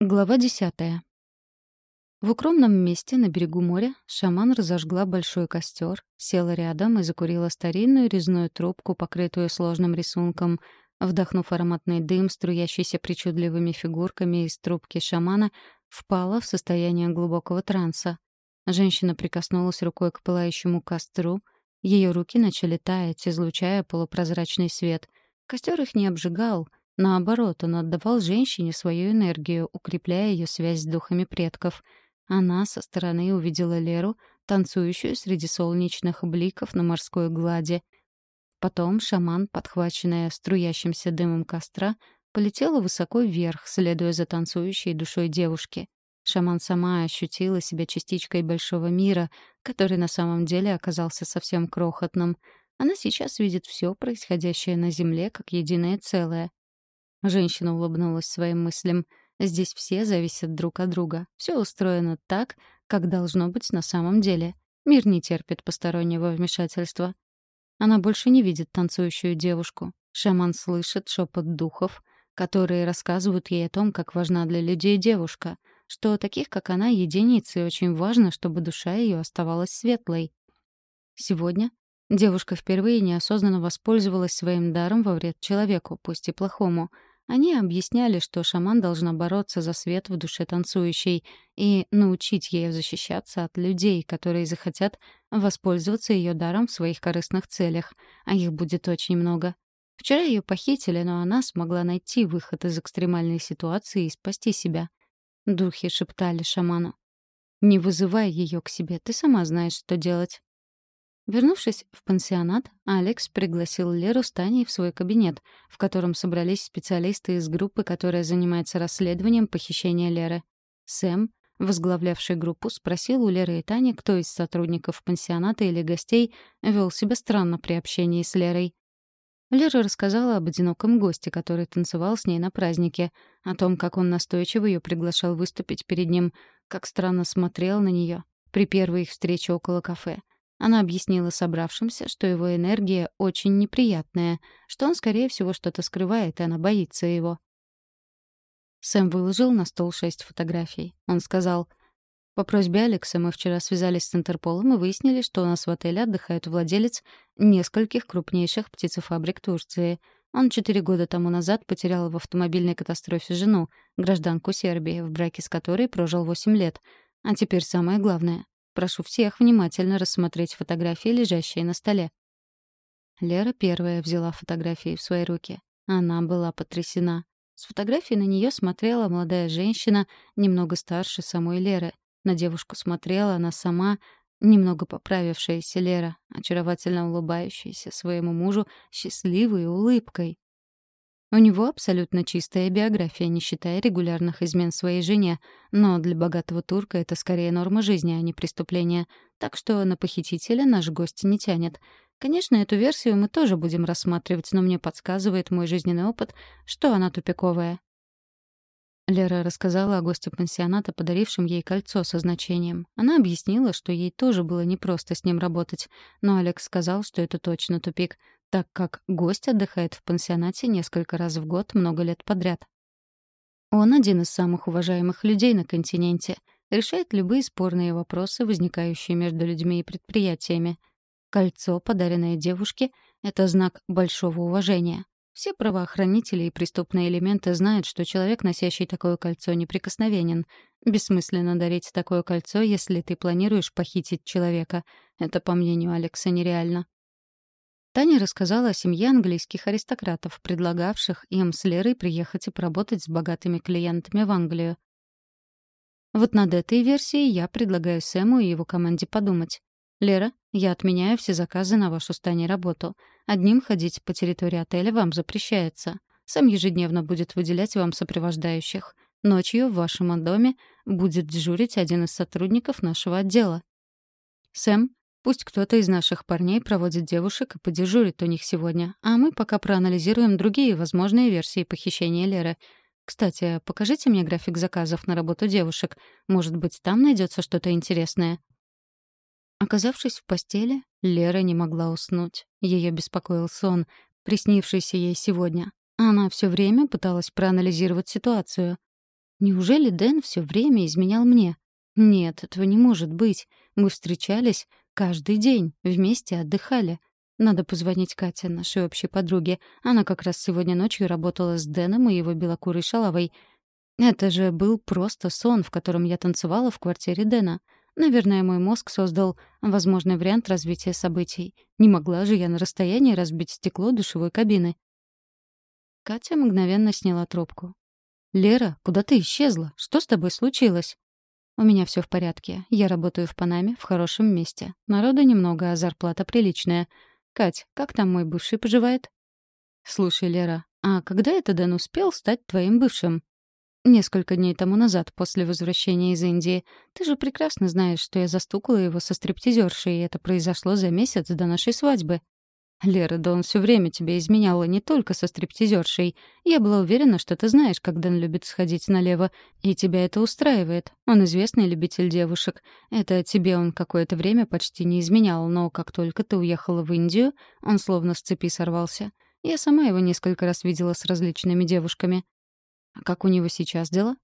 Глава десятая. В укромном месте на берегу моря шаман разожгла большой костер, села рядом и закурила старинную резную трубку, покрытую сложным рисунком. Вдохнув ароматный дым, струящийся причудливыми фигурками из трубки шамана, впала в состояние глубокого транса. Женщина прикоснулась рукой к пылающему костру. Ее руки начали таять, излучая полупрозрачный свет. Костер их не обжигал — Наоборот, он отдавал женщине свою энергию, укрепляя ее связь с духами предков. Она со стороны увидела Леру, танцующую среди солнечных бликов на морской глади. Потом шаман, подхваченная струящимся дымом костра, полетела высоко вверх, следуя за танцующей душой девушки. Шаман сама ощутила себя частичкой большого мира, который на самом деле оказался совсем крохотным. Она сейчас видит все происходящее на Земле как единое целое. Женщина улыбнулась своим мыслям. Здесь все зависят друг от друга. Все устроено так, как должно быть на самом деле. Мир не терпит постороннего вмешательства. Она больше не видит танцующую девушку. Шаман слышит шепот духов, которые рассказывают ей о том, как важна для людей девушка, что таких, как она, единицы, и очень важно, чтобы душа ее оставалась светлой. Сегодня девушка впервые неосознанно воспользовалась своим даром во вред человеку, пусть и плохому — они объясняли, что шаман должна бороться за свет в душе танцующей и научить ее защищаться от людей, которые захотят воспользоваться ее даром в своих корыстных целях, а их будет очень много. Вчера ее похитили, но она смогла найти выход из экстремальной ситуации и спасти себя. Духи шептали шаману. «Не вызывай ее к себе, ты сама знаешь, что делать». Вернувшись в пансионат, Алекс пригласил Леру с Таней в свой кабинет, в котором собрались специалисты из группы, которая занимается расследованием похищения Леры. Сэм, возглавлявший группу, спросил у Леры и Тани, кто из сотрудников пансионата или гостей вел себя странно при общении с Лерой. Лера рассказала об одиноком госте, который танцевал с ней на празднике, о том, как он настойчиво ее приглашал выступить перед ним, как странно смотрел на нее при первой их встрече около кафе — она объяснила собравшимся, что его энергия очень неприятная, что он, скорее всего, что-то скрывает, и она боится его. Сэм выложил на стол шесть фотографий. Он сказал, «По просьбе Алекса мы вчера связались с Интерполом и выяснили, что у нас в отеле отдыхает владелец нескольких крупнейших птицефабрик Турции. Он четыре года тому назад потерял в автомобильной катастрофе жену, гражданку Сербии, в браке с которой прожил восемь лет. А теперь самое главное. Прошу всех внимательно рассмотреть фотографии, лежащие на столе. Лера первая взяла фотографии в свои руки. Она была потрясена. С фотографии на нее смотрела молодая женщина, немного старше самой Леры. На девушку смотрела она сама, немного поправившаяся Лера, очаровательно улыбающаяся своему мужу счастливой улыбкой. У него абсолютно чистая биография, не считая регулярных измен своей жене, но для богатого турка это скорее норма жизни, а не преступление. Так что на похитителя наш гость не тянет. Конечно, эту версию мы тоже будем рассматривать, но мне подсказывает мой жизненный опыт, что она тупиковая. Лера рассказала о госте пансионата, подарившем ей кольцо со значением. Она объяснила, что ей тоже было непросто с ним работать, но Алекс сказал, что это точно тупик — так как гость отдыхает в пансионате несколько раз в год много лет подряд. Он один из самых уважаемых людей на континенте, решает любые спорные вопросы, возникающие между людьми и предприятиями. Кольцо, подаренное девушке, — это знак большого уважения. Все правоохранители и преступные элементы знают, что человек, носящий такое кольцо, неприкосновенен. Бессмысленно дарить такое кольцо, если ты планируешь похитить человека. Это, по мнению Алекса, нереально. Таня рассказала о семье английских аристократов, предлагавших им с Лерой приехать и поработать с богатыми клиентами в Англию. Вот над этой версией я предлагаю Сэму и его команде подумать. «Лера, я отменяю все заказы на вашу стане работу. Одним ходить по территории отеля вам запрещается. Сам ежедневно будет выделять вам сопровождающих. Ночью в вашем доме будет дежурить один из сотрудников нашего отдела. Сэм, Пусть кто-то из наших парней проводит девушек и подежурит у них сегодня, а мы пока проанализируем другие возможные версии похищения Леры. Кстати, покажите мне график заказов на работу девушек. Может быть, там найдется что-то интересное. Оказавшись в постели, Лера не могла уснуть. Ее беспокоил сон, приснившийся ей сегодня. Она все время пыталась проанализировать ситуацию. Неужели Дэн все время изменял мне? Нет, этого не может быть. Мы встречались каждый день, вместе отдыхали. Надо позвонить Кате, нашей общей подруге. Она как раз сегодня ночью работала с Дэном и его белокурой шалавой. Это же был просто сон, в котором я танцевала в квартире Дэна. Наверное, мой мозг создал возможный вариант развития событий. Не могла же я на расстоянии разбить стекло душевой кабины. Катя мгновенно сняла трубку. «Лера, куда ты исчезла? Что с тобой случилось?» «У меня все в порядке. Я работаю в Панаме, в хорошем месте. Народа немного, а зарплата приличная. Кать, как там мой бывший поживает?» «Слушай, Лера, а когда это Дэн успел стать твоим бывшим?» «Несколько дней тому назад, после возвращения из Индии. Ты же прекрасно знаешь, что я застукала его со стриптизершей, и это произошло за месяц до нашей свадьбы». «Лера, да он все время тебя изменял, и не только со стриптизершей. Я была уверена, что ты знаешь, как Дэн любит сходить налево, и тебя это устраивает. Он известный любитель девушек. Это тебе он какое-то время почти не изменял, но как только ты уехала в Индию, он словно с цепи сорвался. Я сама его несколько раз видела с различными девушками. А как у него сейчас дела?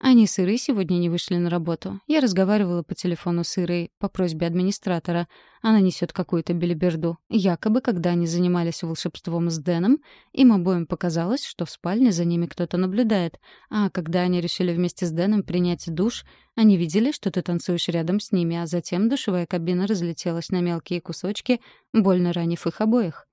Они с Ирой сегодня не вышли на работу. Я разговаривала по телефону с Ирой по просьбе администратора. Она несет какую-то белиберду. Якобы, когда они занимались волшебством с Дэном, им обоим показалось, что в спальне за ними кто-то наблюдает. А когда они решили вместе с Дэном принять душ, они видели, что ты танцуешь рядом с ними, а затем душевая кабина разлетелась на мелкие кусочки, больно ранив их обоих.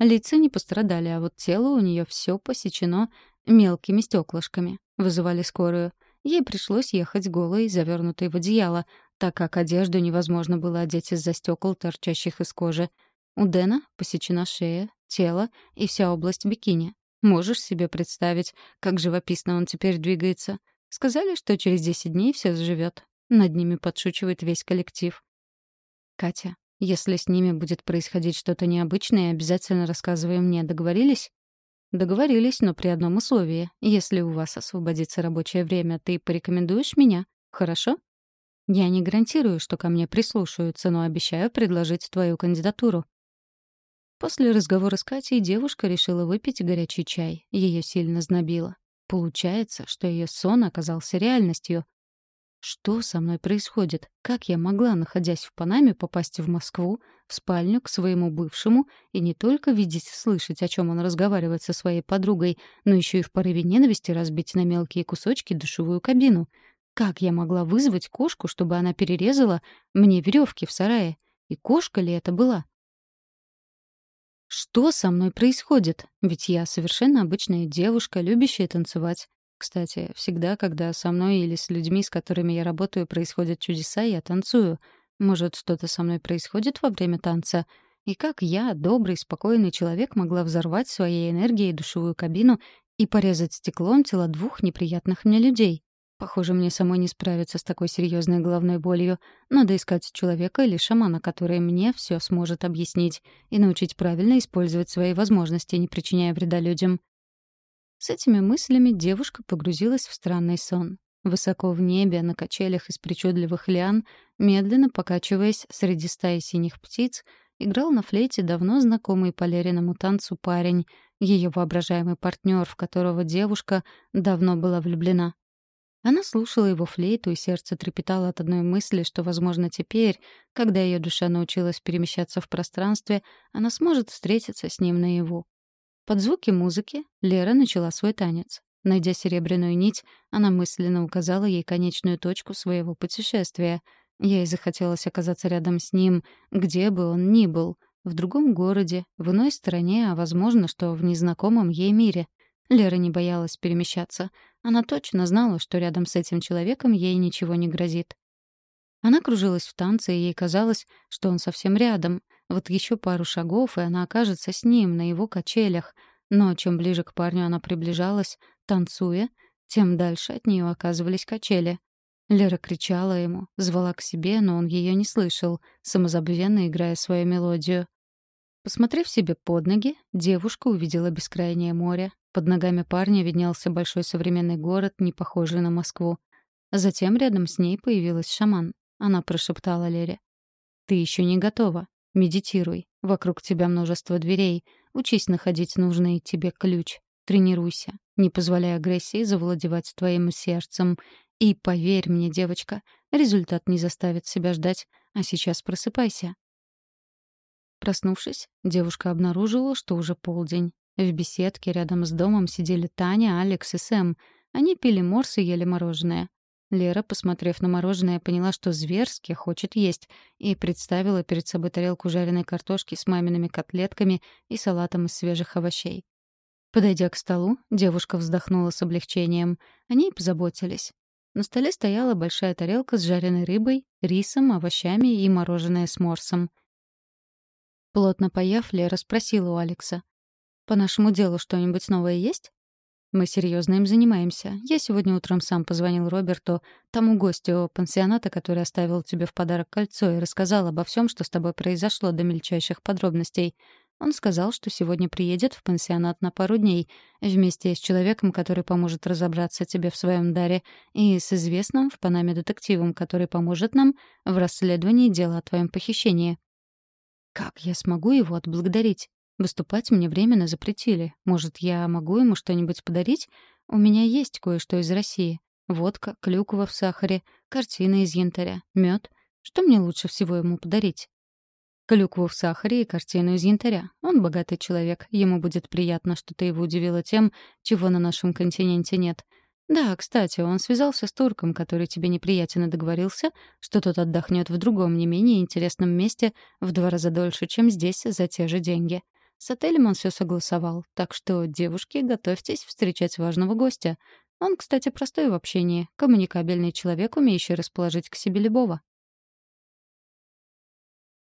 Лица не пострадали, а вот тело у нее все посечено мелкими стеклышками. Вызывали скорую. Ей пришлось ехать голой, завернутой в одеяло, так как одежду невозможно было одеть из-за стекол, торчащих из кожи. У Дэна посечена шея, тело и вся область бикини. Можешь себе представить, как живописно он теперь двигается. Сказали, что через 10 дней все заживет. Над ними подшучивает весь коллектив. Катя, если с ними будет происходить что-то необычное, обязательно рассказывай мне, договорились? Договорились, но при одном условии. Если у вас освободится рабочее время, ты порекомендуешь меня, хорошо? Я не гарантирую, что ко мне прислушаются, но обещаю предложить твою кандидатуру. После разговора с Катей девушка решила выпить горячий чай. Ее сильно знобило. Получается, что ее сон оказался реальностью. Что со мной происходит? Как я могла, находясь в Панаме, попасть в Москву, в спальню к своему бывшему и не только видеть и слышать, о чем он разговаривает со своей подругой, но еще и в порыве ненависти разбить на мелкие кусочки душевую кабину? Как я могла вызвать кошку, чтобы она перерезала мне веревки в сарае? И кошка ли это была? Что со мной происходит? Ведь я совершенно обычная девушка, любящая танцевать. Кстати, всегда, когда со мной или с людьми, с которыми я работаю, происходят чудеса, я танцую. Может, что-то со мной происходит во время танца? И как я, добрый, спокойный человек, могла взорвать своей энергией душевую кабину и порезать стеклом тела двух неприятных мне людей? Похоже, мне самой не справиться с такой серьезной головной болью. Надо искать человека или шамана, который мне все сможет объяснить и научить правильно использовать свои возможности, не причиняя вреда людям. С этими мыслями девушка погрузилась в странный сон. Высоко в небе, на качелях из причудливых лиан, медленно покачиваясь среди стаи синих птиц, играл на флейте давно знакомый по Лериному танцу парень, ее воображаемый партнер, в которого девушка давно была влюблена. Она слушала его флейту, и сердце трепетало от одной мысли, что, возможно, теперь, когда ее душа научилась перемещаться в пространстве, она сможет встретиться с ним наяву. Под звуки музыки Лера начала свой танец. Найдя серебряную нить, она мысленно указала ей конечную точку своего путешествия. Ей захотелось оказаться рядом с ним, где бы он ни был, в другом городе, в иной стране, а, возможно, что в незнакомом ей мире. Лера не боялась перемещаться. Она точно знала, что рядом с этим человеком ей ничего не грозит. Она кружилась в танце, и ей казалось, что он совсем рядом. Вот еще пару шагов, и она окажется с ним на его качелях. Но чем ближе к парню она приближалась, танцуя, тем дальше от нее оказывались качели. Лера кричала ему, звала к себе, но он ее не слышал, самозабвенно играя свою мелодию. Посмотрев себе под ноги, девушка увидела бескрайнее море. Под ногами парня виднелся большой современный город, не похожий на Москву. Затем рядом с ней появилась шаман. Она прошептала Лере. «Ты еще не готова. Медитируй. Вокруг тебя множество дверей. Учись находить нужный тебе ключ. Тренируйся. не позволяя агрессии завладевать твоим сердцем. И поверь мне, девочка, результат не заставит себя ждать. А сейчас просыпайся. Проснувшись, девушка обнаружила, что уже полдень. В беседке рядом с домом сидели Таня, Алекс и Сэм. Они пили морс и ели мороженое. Лера, посмотрев на мороженое, поняла, что зверски хочет есть, и представила перед собой тарелку жареной картошки с мамиными котлетками и салатом из свежих овощей. Подойдя к столу, девушка вздохнула с облегчением. О ней позаботились. На столе стояла большая тарелка с жареной рыбой, рисом, овощами и мороженое с морсом. Плотно поев, Лера спросила у Алекса. «По нашему делу что-нибудь новое есть?» Мы серьезно им занимаемся. Я сегодня утром сам позвонил Роберту, тому гостю пансионата, который оставил тебе в подарок кольцо, и рассказал обо всем, что с тобой произошло до мельчайших подробностей. Он сказал, что сегодня приедет в пансионат на пару дней, вместе с человеком, который поможет разобраться тебе в своем даре, и с известным в Панаме детективом, который поможет нам в расследовании дела о твоем похищении. Как я смогу его отблагодарить? Выступать мне временно запретили. Может, я могу ему что-нибудь подарить? У меня есть кое-что из России. Водка, клюква в сахаре, картина из янтаря, мед. Что мне лучше всего ему подарить? Клюкву в сахаре и картину из янтаря. Он богатый человек. Ему будет приятно, что ты его удивила тем, чего на нашем континенте нет. Да, кстати, он связался с турком, который тебе неприятен и договорился, что тот отдохнет в другом, не менее интересном месте в два раза дольше, чем здесь, за те же деньги. С отелем он все согласовал, так что, девушки, готовьтесь встречать важного гостя. Он, кстати, простой в общении, коммуникабельный человек, умеющий расположить к себе любого.